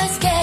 let's get